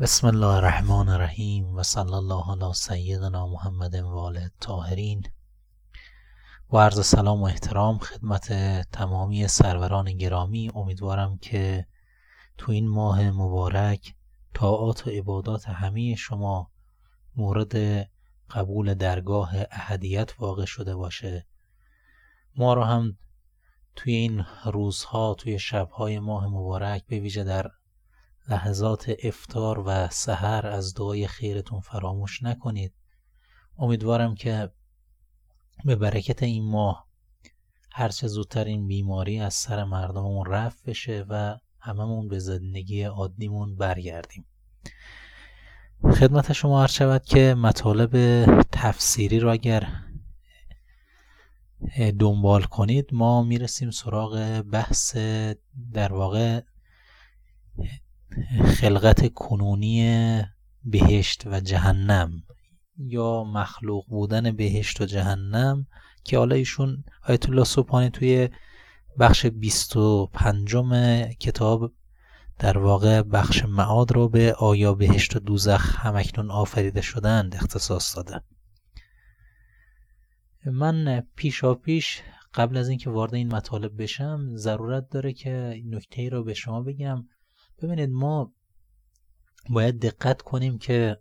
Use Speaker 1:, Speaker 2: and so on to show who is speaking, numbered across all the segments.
Speaker 1: بسم الله الرحمن الرحیم و صلی الله علی سیدنا محمد و آله الطاهرین و عرض سلام و احترام خدمت تمامی سروران گرامی امیدوارم که تو این ماه مبارک طاعات و عبادات همه شما مورد قبول درگاه احدیت واقع شده باشه ما رو هم توی این روزها توی شبهای ماه مبارک به ویژه در لحظات افتار و سحر از دعای خیرتون فراموش نکنید. امیدوارم که به برکت این ماه هرچه زودتر این بیماری از سر مردممون رفت بشه و هممون به زندگی عادیمون برگردیم. خدمت شما عرض شود که مطالب تفسیری رو اگر دنبال کنید ما می‌رسیم سراغ بحث در واقع خلقت کنونی بهشت و جهنم یا مخلوق بودن بهشت و جهنم که حالا ایشون آیت الله سبحانی توی بخش 25 کتاب در واقع بخش معاد رو به آیا بهشت و دوزخ همکنون آفریده شدند اختصاص داده. من پیشا پیش قبل از اینکه وارد این مطالب بشم ضرورت داره که نکته ای رو به شما بگم. ببینید ما باید دقت کنیم که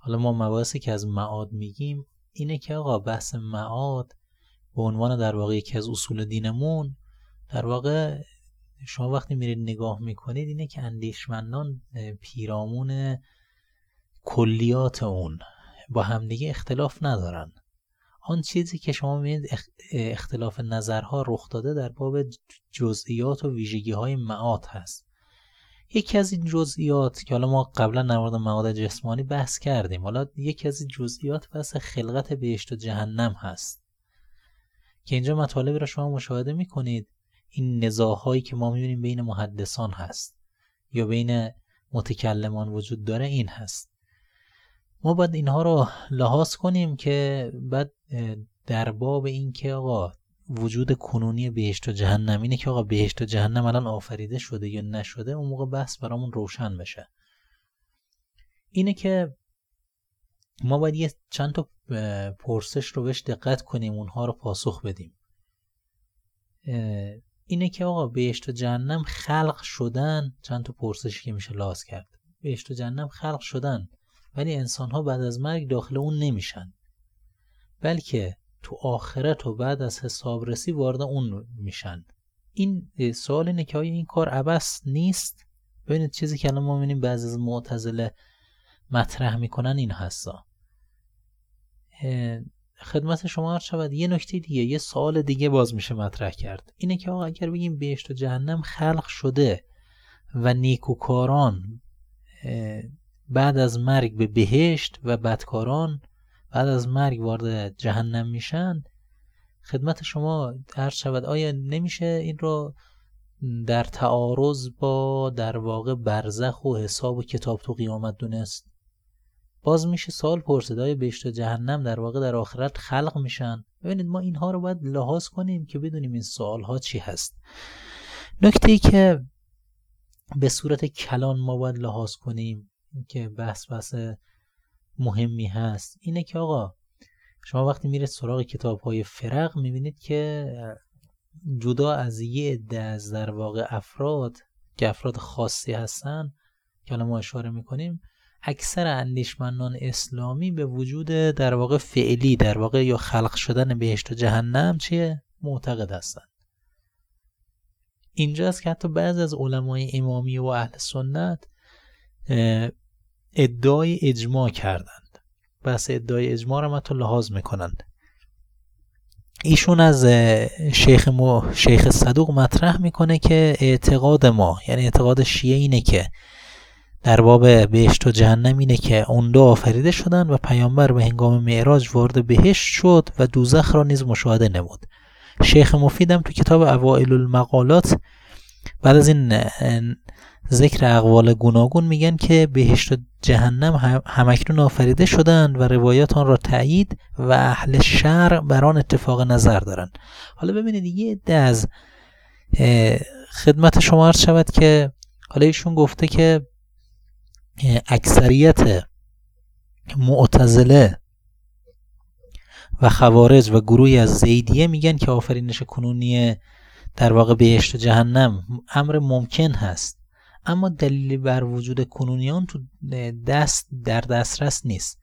Speaker 1: حالا ما مباحثی که از معاد میگیم اینه که آقا بحث معاد به عنوان در واقع یکی از اصول دینمون در واقع شما وقتی میرید نگاه می‌کنید اینه که اندیشمندان پیرامون کلیات اون با همدیگه اختلاف ندارن. آن چیزی که شما می‌بینید اختلاف نظرها رخ داده در باب جزئیات و ویژگی های معاد هست. یکی از این جزئیات که حالا ما قبلا در مواد جسمانی بحث کردیم حالا یکی از این جزئیات بحث خلقت بهشت و جهنم هست. که اینجا مطالبی را شما مشاهده می‌کنید. این نزاهایی که ما می‌بینیم بین محدثان هست. یا بین متکلمان وجود داره این هست. ما باید اینها رو لحاظ کنیم که بعد در باب این که آقا وجود کنونی بهشت و جهنم اینه که آقا بهشت و جهنم الان آفریده شده یا نشده اون موقع بحث برامون روشن بشه. اینه که ما باید یه چند تا پرسش رو بهش دقت کنیم اونها رو پاسخ بدیم. اینه که آقا بهشت و جهنم خلق شدن چند تا پرسشی که میشه لاز کرد. بهشت و جهنم خلق شدن ولی انسان ها بعد از مرگ داخل اون نمیشن. بلکه تو آخرت و بعد از حسابرسی وارد اون میشن. این سوال اینه که آیا این کار عبس نیست؟ ببینید چیزی که الان ما می‌بینیم بعضی از معتزله مطرح می‌کنن این هستا خدمت شما هر شود یه نکته دیگه یه سوال دیگه باز میشه مطرح کرد. اینه که آقا اگر بگیم بهشت و جهنم خلق شده و نیکوکاران بعد از مرگ به بهشت و بدکاران بعد از مرگ وارد جهنم میشن خدمت شما هر شود آیا نمیشه این رو در تعارض با در واقع برزخ و حساب و کتاب تو قیامت دونست؟ باز میشه سال پرسید آیا بهشت و جهنم در واقع در آخرت خلق میشن؟ ببینید ما اینها رو باید لحاظ کنیم که بدونیم این سوال ها چی هست. نکته ای که به صورت کلان ما باید لحاظ کنیم که بحث بحث مهمی هست اینه که آقا شما وقتی میره سراغ کتاب های فرق می‌بینید که جدا از یه عده از در واقع افراد که افراد خاصی هستن که حالا ما اشاره می‌کنیم اکثر اندیشمندان اسلامی به وجود در واقع فعلی در واقع یا خلق شدن بهشت و جهنم چیه معتقد هستن. اینجاست که حتی بعض از علمای امامی و اهل سنت ادعای اجماع کردند. بحث ادعای اجماع رو تو لحاظ می‌کنند. ایشون از شیخ, مو شیخ صدوق مطرح می‌کنه که اعتقاد ما یعنی اعتقاد شیعه اینه که در باب بهشت و جهنم اینه که اون دو آفریده شدن و پیامبر به هنگام معراج وارد بهشت شد و دوزخ را نیز مشاهده نمود. شیخ مفیدم تو کتاب اوائل المقالات بعد از این ذکر اقوال گوناگون میگن که بهشت و جهنم همکنون آفریده شدند و روایات آن را تایید و اهل شر بر آن اتفاق نظر دارند حالا ببینید یه عده از خدمت شما عرض شود که حالا ایشون گفته که اکثریت معتزله و خوارج و گروهی از زیدیه میگن که آفرینش کنونی در واقع بهشت و جهنم امر ممکن هست. اما دلیلی بر وجود کنونیان تو دست در دسترس نیست.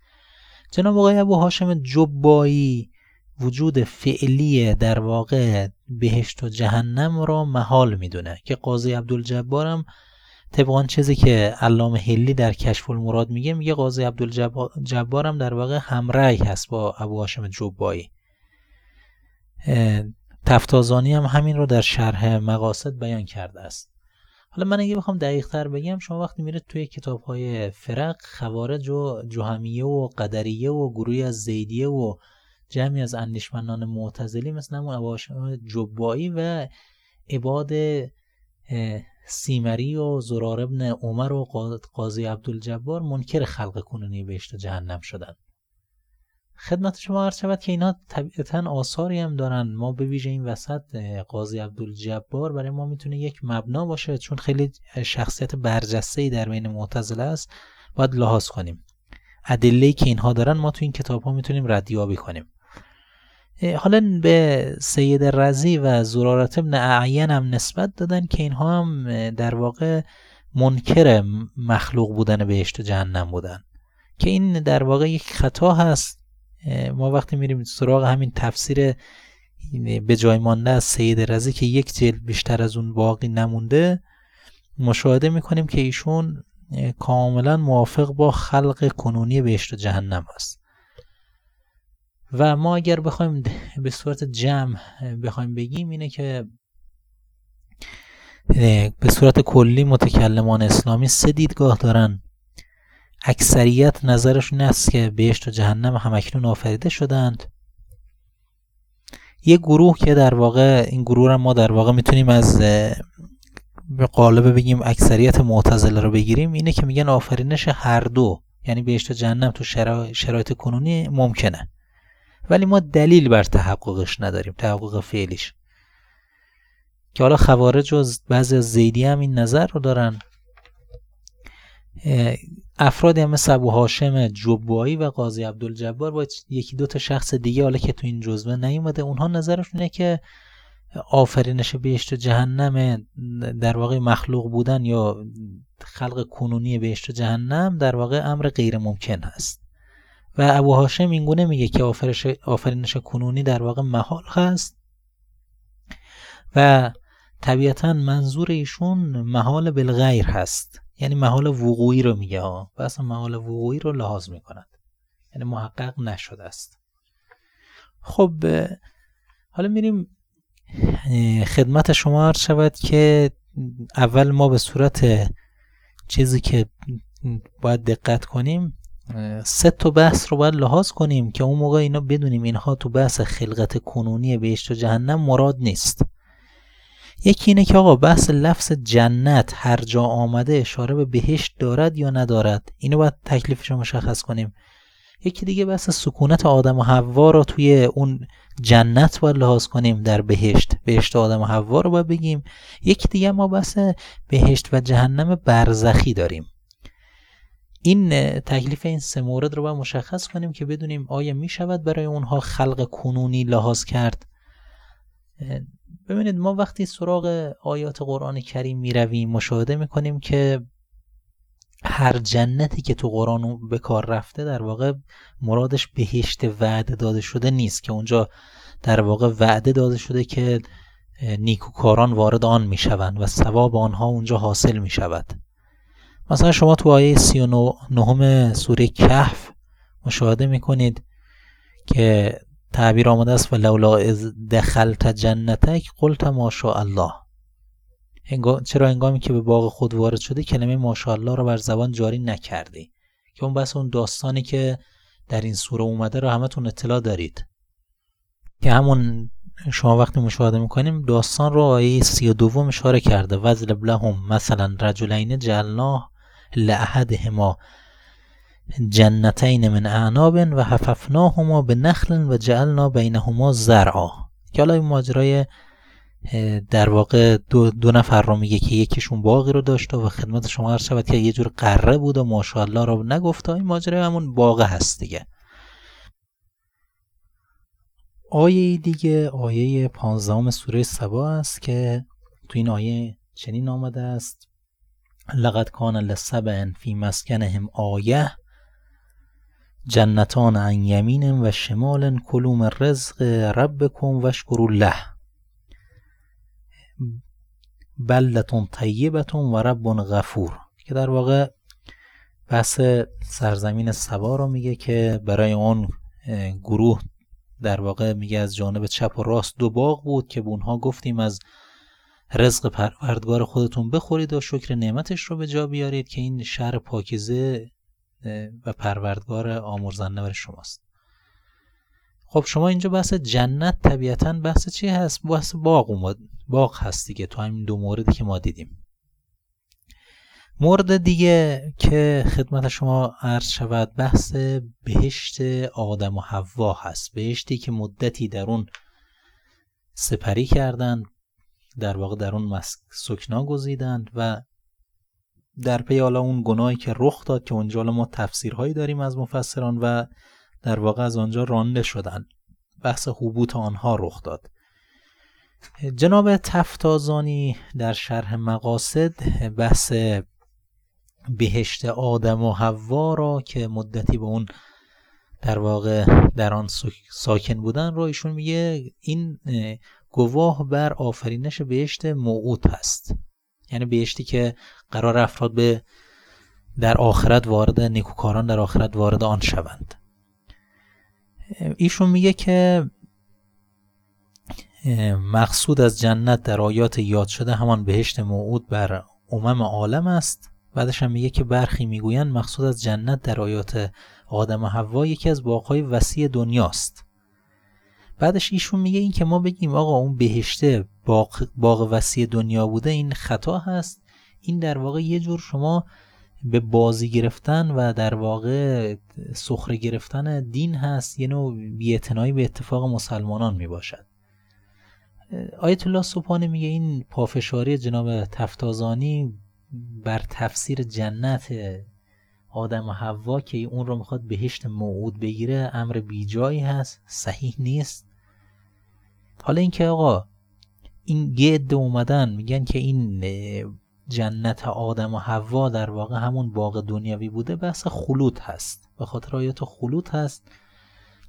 Speaker 1: جناب آقای ابو هاشم جبایی وجود فعلی در واقع بهشت و جهنم را محال می‌دونه که قاضی عبدالجبار هم طبق چیزی که علامه هلی در کشف المراد میگه میگه قاضی عبدالجبار هم در واقع همرأی هست با ابو هاشم جبایی. تفتازانی هم همین رو در شرح مقاصد بیان کرده است. حالا من اگه بخوام دقیق تر بگم شما وقتی میره توی کتاب های فرق خوارج و جهمیه و قدریه و گروهی از زیدیه و جمعی از اندیشمنان معتزلی مثل همون ابوهاشم جبایی و عباد سیمری و زرار ابن عمر و قاضی عبدالجبار منکر خلق کنونی بهشت جهنم شدن. خدمت شما عرض شود که اینا طبیعتا آثاری هم دارن. ما به ویژه این وسط قاضی عبدالجبار برای ما می‌تونه یک مبنا باشه چون خیلی شخصیت برجسته ای در بین معتزله است. باید لحاظ کنیم. ادله که اینها دارن ما تو این کتاب ها می‌تونیم ردیابی کنیم. حالا به سید رزی و زرارت ابن اعین هم نسبت دادن که اینها هم در واقع منکر مخلوق بودن بهشت و جهنم بودن. که این در واقع یک خطا هست. ما وقتی میریم سراغ همین تفسیر به جای مانده از سید رزی که یک جلد بیشتر از اون باقی نمونده مشاهده می‌کنیم که ایشون کاملا موافق با خلق کنونی بهشت و جهنم هست و ما اگر بخوایم به صورت جمع بخوایم بگیم اینه که به صورت کلی متکلمان اسلامی سه دیدگاه دارن. اکثریت نظرشون است که بهشت و جهنم همکنون آفریده شدند. یه گروه که در واقع این گروه را ما در واقع می‌تونیم از به قالب بگیم اکثریت معتزله رو بگیریم اینه که میگن آفرینش هر دو یعنی بهشت و جهنم تو شرایط کنونی ممکنه. ولی ما دلیل بر تحققش نداریم تحقق فعلیش. که حالا خوارج و بعضی از زیدی هم این نظر رو دارن. افرادی هم مثل ابو هاشم جبایی و قاضی عبدالجبار با یکی دو تا شخص دیگه حالا که تو این جزوه نیومده اونها نظرشونه که آفرینش بهشت و جهنم در واقع مخلوق بودن یا خلق کنونی بهشت و جهنم در واقع امر غیر ممکن هست. و ابو هاشم اینگونه میگه که آفرینش کنونی در واقع محال هست و طبیعتا منظور ایشون محال بالغیر هست. یعنی محال وقوعی رو میگه ها و اصلا محال وقوعی رو لحاظ می‌کند. یعنی محقق نشده است. خب حالا میریم خدمت شما عرض شود که اول ما به صورت چیزی که باید دقت کنیم سه تا بحث رو باید لحاظ کنیم که اون موقع اینا بدونیم اینها تو بحث خلقت کنونی بهشت و جهنم مراد نیست. یکی اینه که آقا بحث لفظ جنت هر جا آمده اشاره به بهشت دارد یا ندارد؟ اینو باید تکلیفش رو مشخص کنیم. یکی دیگه بحث سکونت آدم و حوا رو توی اون جنت باید لحاظ کنیم در بهشت. بهشت آدم و حوا رو باید بگیم. یکی دیگه ما بحث بهشت و جهنم برزخی داریم. این تکلیف این سه مورد رو باید مشخص کنیم که بدونیم آیا می شود برای اونها خلق کنونی لحاظ کرد. ببینید ما وقتی سراغ آیات قرآن کریم می رویم مشاهده می کنیم که هر جنتی که تو قرآن به کار رفته در واقع مرادش بهشت وعده داده شده نیست که اونجا در واقع وعده داده شده که نیکوکاران وارد آن می شوند و ثواب آنها اونجا حاصل می شود مثلا شما تو آیه 39 سوره کهف مشاهده می کنید که تعبیر آمده است و لولا از دخلت جنتک قلت ماشاء الله چرا انگامی که به باغ خود وارد شده کلمه ماشاءالله رو بر زبان جاری نکردی؟ که اون بس اون داستانی که در این سوره اومده رو همتون اطلاع دارید. که همون شما وقتی مشاهده می‌کنیم داستان رو آیه سی و دوم اشاره کرده. وزل لهم مثلا رجلین جلناه لأحدهما جنتین من اعناب و حففناهما به نخل و جعلنا بینهما زرعا. که حالا این ماجرای در واقع دو, دو نفر رو میگه که یکیشون باقی رو داشته و خدمت شما عرض شود که یه جور قره بود و ماشاءالله رو نگفته این ماجرا همون باقه هست دیگه. آیه دیگه آیه پانزدهم سوره سبا است که تو این آیه چنین آمده است. لقد کان لسبع فی مسکنهم آیه. جنتان عن یمین و شمال کلوا من رزق ربکم واشکروا له بلدتون طیبتون و رب غفور. که در واقع بحث سرزمین سبا رو میگه که برای اون گروه در واقع میگه از جانب چپ و راست دو باغ بود که به اونها گفتیم از رزق پروردگار خودتون بخورید و شکر نعمتش رو به جا بیارید که این شهر پاکیزه و پروردگار آمرزنده برای شماست. خب شما اینجا بحث جنت طبیعتا بحث چی هست؟ بحث باغ اومد باغ هست دیگه. تو همین دو موردی که ما دیدیم. مورد دیگه که خدمت شما عرض شود بحث بهشت آدم و حوا هست. بهشتی که مدتی در اون سپری کردند در واقع در اون سکنا گزیدند و در پی حالا اون گناهی که رخ داد که اونجا ما تفسیرهایی داریم از مفسران و در واقع از آنجا رانده شدن. بحث حبوط آنها رخ داد. جناب تفتازانی در شرح مقاصد بحث بهشت آدم و حوا را که مدتی به اون در واقع در آن ساکن بودن رو ایشون میگه این گواه بر آفرینش بهشت موعود هست. یعنی بهشتی که قرار افراد به در آخرت وارد نیکوکاران در آخرت وارد آن شوند. ایشون میگه که مقصود از جنت در آیات یاد شده همان بهشت موعود بر امم عالم است. بعدش هم میگه که برخی می‌گویند مقصود از جنت در آیات آدم و حوا یکی از باغهای وسیع دنیاست. بعدش ایشون میگه این که ما بگیم آقا اون بهشته باغ, باغ وسیع دنیا بوده این خطا هست. این در واقع یه جور شما به بازی گرفتن و در واقع سخره گرفتن دین هست یه نوع بیعتنایی به اتفاق مسلمانان می باشد آیت الله سبحانه میگه این پافشاری جناب تفتازانی بر تفسیر جنت آدم و حوا که اون رو می‌خواد بهشت موعود بگیره امر بیجایی هست صحیح نیست. حالا اینکه آقا این گد اومدن میگن که این جنت آدم و حوا در واقع همون باغ دنیاوی بوده بحث خلوط هست. به خاطر آیات خلوط هست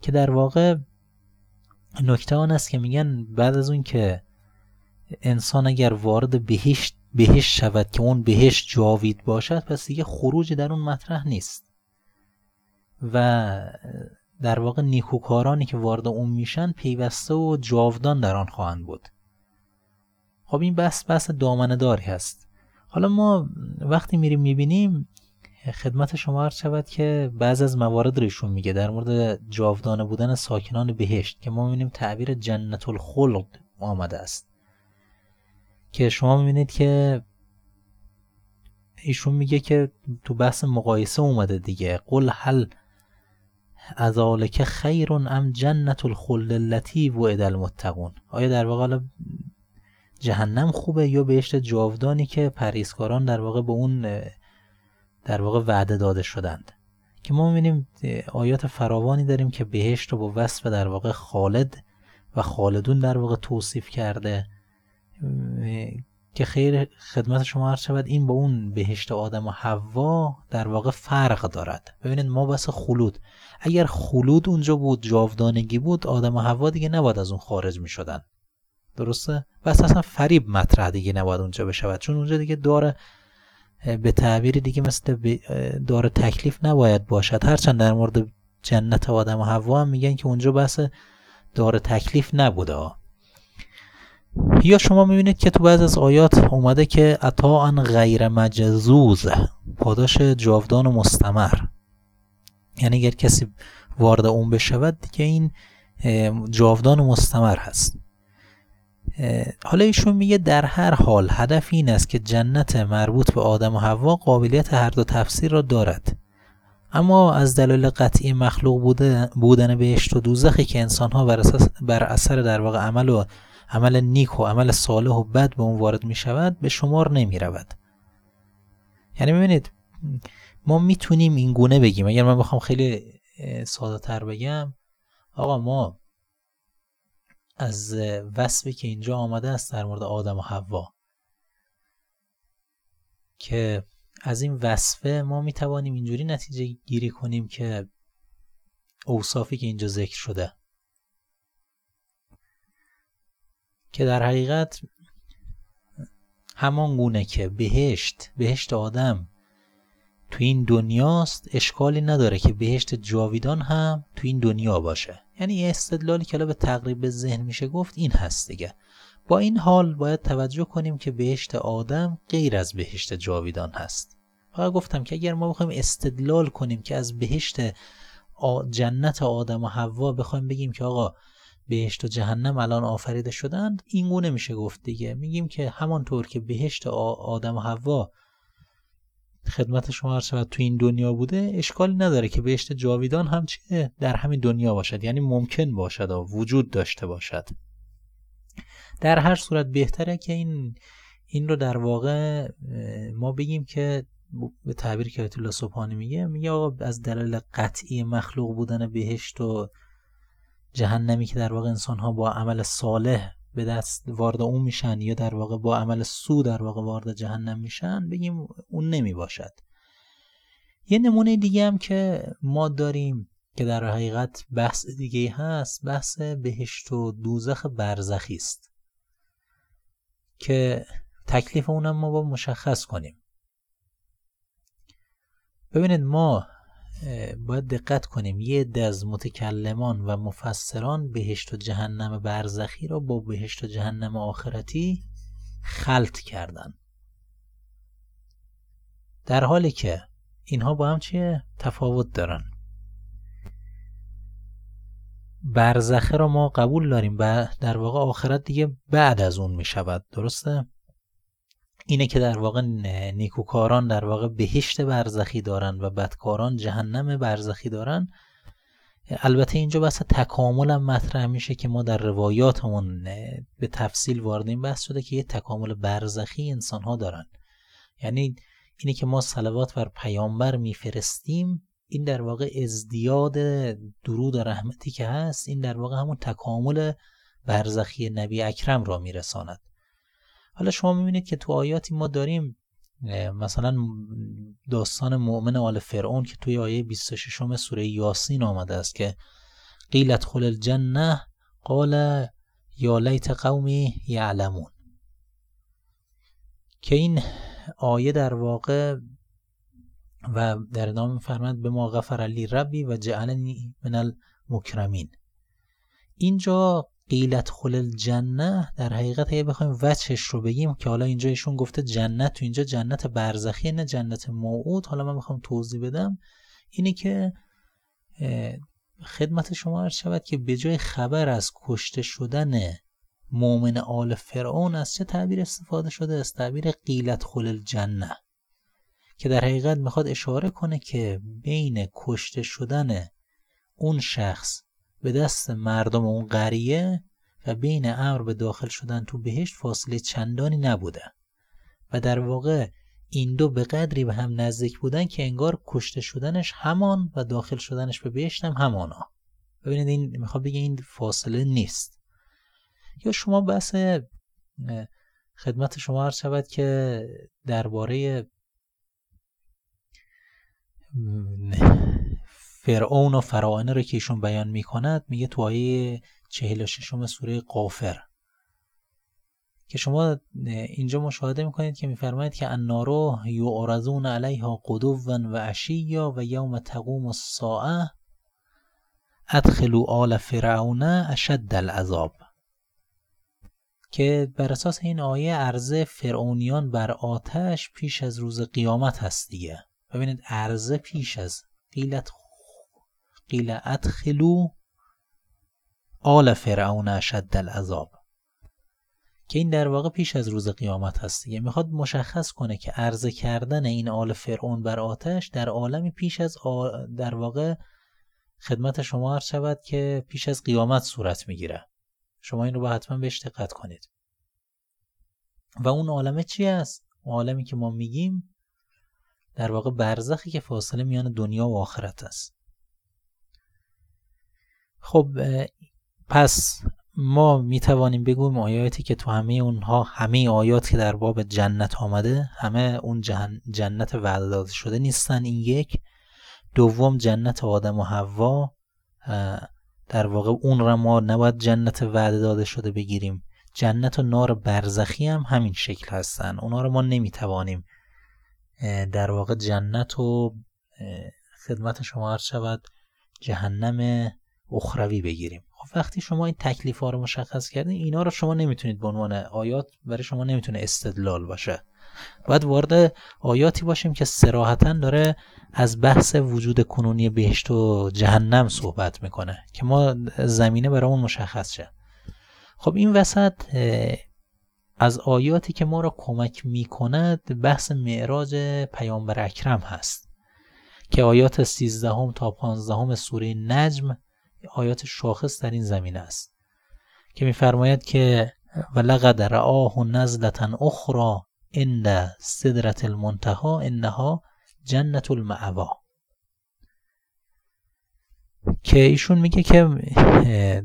Speaker 1: که در واقع نکته آن است که میگن بعد از اون که انسان اگر وارد بهشت بهشت شود که اون بهشت جاوید باشد پس دیگه خروج در اون مطرح نیست. و در واقع نیکوکارانی که وارد اون میشن پیوسته و جاودان در آن خواهند بود. خب این بحث بحث دامنه داری هست. حالا ما وقتی میریم می‌بینیم خدمت شما عرض شود که بعض از موارد رو میگه. در مورد جاودانه بودن ساکنان بهشت که ما می‌بینیم تعبیر جنت الخلد آمده است. که شما می‌بینید که ایشون میگه که تو بحث مقایسه اومده دیگه. قل هل ازالک خیر ام جنت الخلد التي وعد المتقون. آیا در واقع جهنم خوبه یا بهشت جاودانی که پریزکاران در واقع به اون در واقع وعده داده شدند؟ که ما می‌بینیم آیات فراوانی داریم که بهشت رو با وصف در واقع خالد و خالدون در واقع توصیف کرده. که خیر خدمت شما عرض شود این با اون بهشت آدم و حوا در واقع فرق دارد. ببینید ما بس خلود. اگر خلود اونجا بود جاودانگی بود آدم و حوا دیگه نباید از اون خارج می شدن درسته؟ بس اصلا فریب مطرح دیگه نباید اونجا بشود چون اونجا دیگه داره به تعبیر دیگه مثل داره تکلیف نباید باشد. هرچند در مورد جنت آدم و حوا هم میگن که اونجا بس داره تکلیف نبوده. یا شما می‌بینید که تو بعض از آیات اومده که عطا غیر مجزوز پاداش جاودان و مستمر. یعنی اگر کسی وارد اون بشود دیگه این جاودان و مستمر هست. حالا ایشون میگه در هر حال هدف این است که جنت مربوط به آدم و حوا قابلیت هر دو تفسیر را دارد. اما از دلایل قطعی مخلوق بودن بهشت و دوزخی که انسانها بر, بر اثر در واقع عمل و عمل نیک و عمل صالح و بد به اون وارد می شود به شمار نمی رود یعنی ببینید ما می‌تونیم این گونه بگیم. اگر من بخوام خیلی ساده تر بگم آقا ما از وصفی که اینجا آمده است در مورد آدم و حوا که از این وصفه ما می توانیم اینجوری نتیجه گیری کنیم که اوصافی که اینجا ذکر شده که در حقیقت همان گونه که بهشت بهشت آدم تو این دنیاست اشکالی نداره که بهشت جاویدان هم تو این دنیا باشه. یعنی استدلالی که به تقریب ذهن میشه گفت این هست دیگه. با این حال باید توجه کنیم که بهشت آدم غیر از بهشت جاویدان هست. فقط گفتم که اگر ما بخوایم استدلال کنیم که از بهشت جنت آدم و حوا بخوایم بگیم که آقا بهشت و جهنم الان آفریده شدند این گونه میشه گفت دیگه. میگیم که همانطور که بهشت آدم و حوا خدمت شما هر شود تو این دنیا بوده اشکالی نداره که بهشت جاویدان هم چه در همین دنیا باشد. یعنی ممکن باشد و وجود داشته باشد. در هر صورت بهتره که این این رو در واقع ما بگیم که به تعبیر که الله سبحانی میگه میگه آقا از دلایل قطعی مخلوق بودن بهشت و جهنمی که در واقع انسان ها با عمل صالح به دست وارد اون میشن یا در واقع با عمل سو در واقع وارد جهنم میشن بگیم اون نمی باشد یه نمونه دیگه هم که ما داریم که در حقیقت بحث دیگه هست بحث بهشت و دوزخ برزخی است. که تکلیف اونم ما با مشخص کنیم. ببینید ما باید دقت کنیم. یه عده از متکلمان و مفسران بهشت و جهنم برزخی را با بهشت و جهنم آخرتی خلط کردن. در حالی که اینها با هم چیه؟ تفاوت دارن. برزخه را ما قبول داریم و در واقع آخرت دیگه بعد از اون می شود درسته؟ اینه که در واقع نیکوکاران در واقع بهشت برزخی دارن و بدکاران جهنم برزخی دارن. البته اینجا بحث تکامل هم مطرح میشه که ما در روایاتمون به تفصیل وارد این بحث شده که یه تکامل برزخی انسان ها دارن. یعنی اینه که ما صلوات بر پیامبر میفرستیم این در واقع ازدیاد درود و رحمتی که هست این در واقع همون تکامل برزخی نبی اکرم را میرساند. حالا شما می‌بینید که تو آیاتی ما داریم مثلا داستان مؤمن آل فرعون که توی آیه 26 سوره یاسین آمده است که قیلت خل الجنه قال یا لیت قومی یعلمون. که این آیه در واقع و در ادامه میفرماید به ما غفر علی ربی و جعلنی من المکرمین. اینجا قیلت خل الجنه در حقیقت اگه بخوایم وجهش رو بگیم که حالا اینجا ایشون گفته جنت تو اینجا جنت برزخی نه جنت موعود. حالا من می‌خوام توضیح بدم اینه که خدمت شما عرض شود که به جای خبر از کشته شدن مؤمن آل فرعون از چه تعبیر استفاده شده؟ از تعبیر قیلت خل الجنه که در حقیقت می‌خواد اشاره کنه که بین کشته شدن اون شخص به دست مردم اون قریه و بین امر به داخل شدن تو بهشت فاصله چندانی نبوده. و در واقع این دو به قدری به هم نزدیک بودن که انگار کشته شدنش همان و داخل شدنش به بهشت هم همانا. ببینید این می‌خواد بگه این فاصله نیست. یا شما بحث خدمت شما عرض شود که درباره فرعون و فراعنه رو که ایشون بیان می‌کند میگه تو آیه 46 سوره قافر. که شما اینجا مشاهده می‌کنید که میفرمایید که النارو یعرضون علیها قدوا و عشیا و یوم تقوم الساعه ادخلوا آل فرعون اشد العذاب. که بر اساس این آیه عرضه فرعونیان بر آتش پیش از روز قیامت هست دیگه. ببینید عرضه پیش از قیلت قیل ادخلو آل فرعون اشد العذاب. که این در واقع پیش از روز قیامت هست دیگه. می‌خواد مشخص کنه که عرضه کردن این آل فرعون بر آتش در عالمی پیش از در واقع خدمت شما عرض شود که پیش از قیامت صورت می‌گیره. شما این رو با حتما بهش دقت کنید. و اون عالمه چی است عالمی که ما میگیم در واقع برزخی که فاصله میان دنیا و آخرت است. خب پس ما می توانیم بگویم آیاتی که تو همه اونها همه آیات که در باب جنت آمده همه اون جنت وعده داده شده نیستن. این یک. دوم جنت آدم و حوا. در واقع اون را ما نباید جنت وعده داده شده بگیریم. جنت و نار برزخی هم همین شکل هستن. اونا رو ما نمی‌توانیم در واقع جنت و خدمت شما هر شود جهنم اخروی بگیریم. خب وقتی شما این تکلیف ها رو مشخص کردین اینا رو شما نمی‌تونید به عنوان آیات برای شما نمی‌تونه استدلال باشه. باید وارد آیاتی باشیم که سراحتا داره از بحث وجود کنونی بهشت و جهنم صحبت می‌کنه که ما زمینه برامون مشخص شه. خب این وسط از آیاتی که ما را کمک می‌کند بحث معراج پیامبر اکرم هست. که آیات 13 تا 15 سوره نجم آیات شاخص در این زمینه است که میفرماید که ولقد رآه نزلتا اخرى عند صدرت المنتها انها جنت المعوا که ایشون میگه که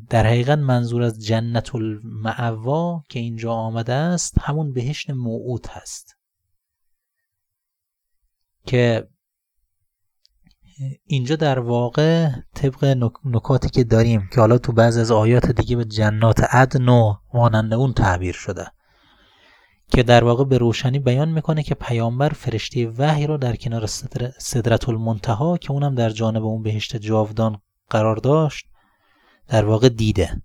Speaker 1: در حقیقت منظور از جنت المعوا که اینجا آمده است همون بهشت موعود هست. که اینجا در واقع طبق نکاتی که داریم که حالا تو بعض از آیات دیگه به جنات عدن و مانند اون تعبیر شده که در واقع به روشنی بیان می‌کنه که پیامبر فرشته وحی رو در کنار صدرت المنتها که اونم در جانب اون بهشت جاودان قرار داشت در واقع دیده.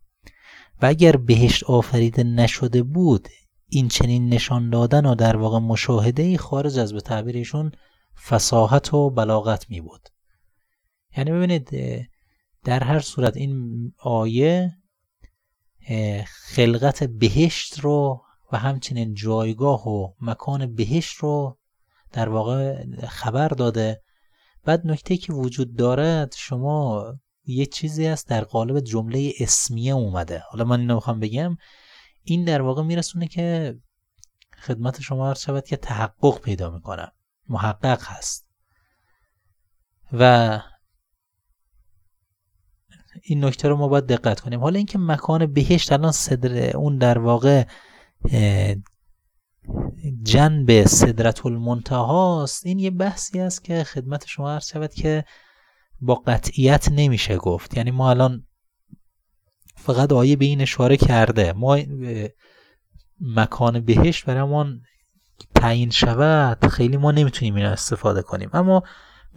Speaker 1: و اگر بهشت آفریده نشده بود این چنین نشان دادن و در واقع مشاهده خارج از به تعبیرشون فساحت و بلاغت می بود یعنی ببینید در هر صورت این آیه خلقت بهشت رو و همچنین جایگاه و مکان بهشت رو در واقع خبر داده. بعد نکته که وجود دارد شما یه چیزی است در قالب جمله اسمیه اومده. حالا من اینو می‌خوام بگم. این در واقع میرسونه که خدمت شما عرض شود که تحقق پیدا می‌کنه. محقق هست. و این نکته رو ما باید دقت کنیم. حالا اینکه مکان بهشت الان صدر اون در واقع جنب صدرت المنتهاست این یه بحثی است که خدمت شما عرض شود که با قطعیت نمیشه گفت. یعنی ما الان فقط آیه به این اشاره کرده. ما مکان بهشت برامون تعیین شود خیلی ما نمی‌تونیم این استفاده کنیم. اما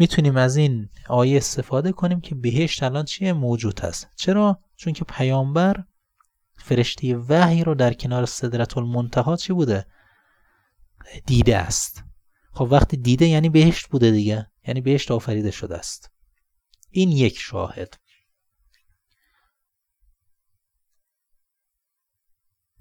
Speaker 1: می‌تونیم از این آیه استفاده کنیم که بهشت الان چیه؟ موجود هست. چرا؟ چون که پیامبر فرشته وحی رو در کنار صدرت المنتها چی بوده؟ دیده است. خب وقتی دیده یعنی بهشت بوده دیگه. یعنی بهشت آفریده شده است. این یک شاهد.